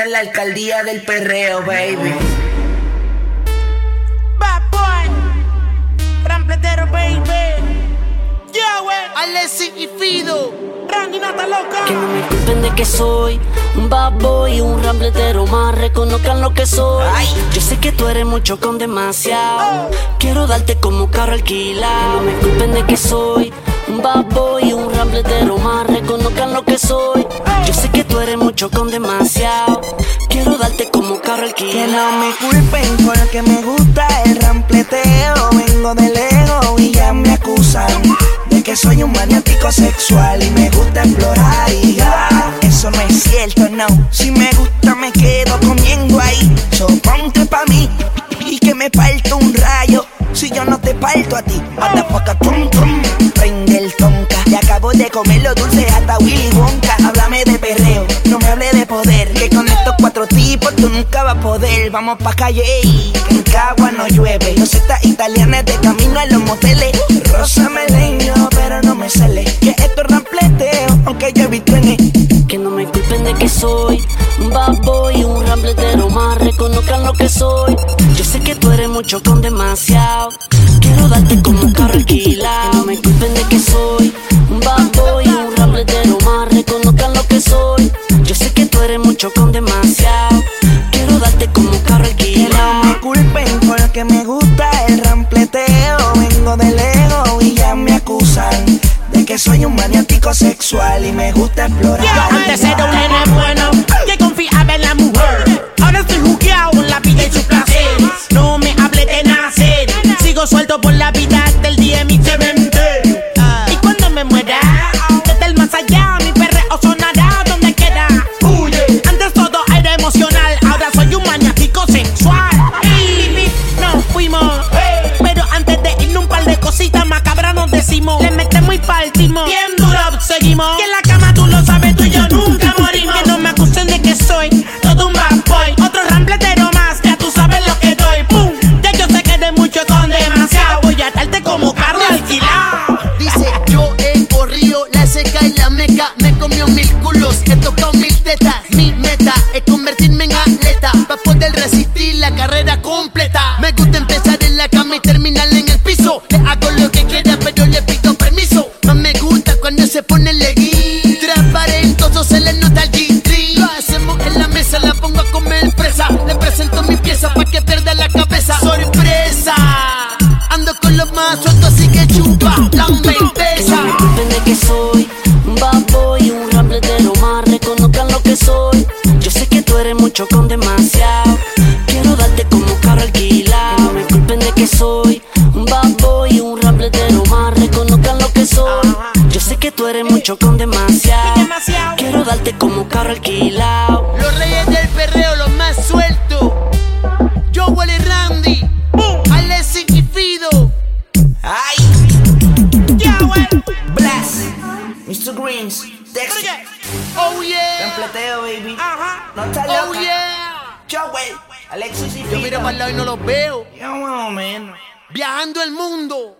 Esta es la alcaldía del perreo, baby. Bad boy, rampletero, baby. Yeah, wey. Alessi y Fido. Randy Nata loca. Que no me culpen de que soy un bad boy, un rambletero más. Reconozcan lo que soy. Yo sé que tú eres mucho con demasiado. Quiero darte como carro alquilado. Que no me culpen de que soy un bad boy, un más. Reconozcan lo que soy. Yo sé que tú eres mucho con demasiado. Quiero darte como carro Que alquilado. no me culpen porque me gusta el rampleteo. Vengo de lejos y ya me acusan de que soy un maniático sexual y me gusta explorar. Y ya, eso no es cierto, no. Si me gusta, me quedo comiendo ahí. So ponte pa' mí y que me parto un rayo. Si yo no te parto a ti. Prende el tonka. Y acabo de comer los dulces hasta Willy Wonka. Háblame de perreo, no me hable de poder. Que con estos cuatro tipos tú nunca vas a poder. Vamos pa' calle, que en Cagua no llueve. Los estas italianas de camino a los moteles. Rosa me leño, pero no me sale. Que esto es rampleteo, aunque yo vi trenes. Que no me culpen de que soy un bad boy, un rambletero más. Reconozcan lo que soy. Yo sé que tú eres mucho con demasiado. Quiero darte como carro alquilado. No me culpen de que soy soy un maniático sexual y me gusta explorar. Antes era un nene bueno que confiaba en la mujer. Ahora estoy jugueado la vida y su placer. No me hable de nacer. Sigo suelto por la vida hasta el día de mi cementerio. Y en la cama tú lo sabes, tú y yo nunca morimos. Que no me acusen de que soy todo un bad boy, otro rampletero más, ya tú sabes lo que doy. ¡Pum! Ya yo sé que de mucho con demasiado, voy a darte como carne alquilado. Dice yo he corrido la seca y la meca. Me comió mil culos, he tocado mil tetas. Mi meta es convertirme en atleta. Para poder resistir la carrera completa. Me gusta empezar en la cama y terminar en el piso. Le hago lo que se pone legging. Transparentoso se le nota el G-string. Lo hacemos en la mesa, la pongo a comer presa. Le presento mi pieza para que pierda la cabeza. Sorpresa. Ando con los más sueltos, así que chupa, besa. me culpen de que soy un bad boy, un rambletero más. Reconozcan lo que soy. Yo sé que tú eres mucho con demasiado. Quiero darte como carro alquilado. Me culpen de que soy un bad boy, un rambletero más. Reconozcan lo que soy. Yo sé que tú eres mucho con demasiado. Demasiado. Quiero darte como carro alquilado. Los reyes del perreo, los más sueltos. Joel y Randy. Alessi y Fido. ¡Ay! Yeah, wey. Blast, Mr. Greens, Dexter, Oh yeah. rampleteo, baby. Ajá. No está Oh yeah. Joel, Alexis y Yo Fido. miro para el lado y no los veo. Yo más o menos. Viajando el mundo.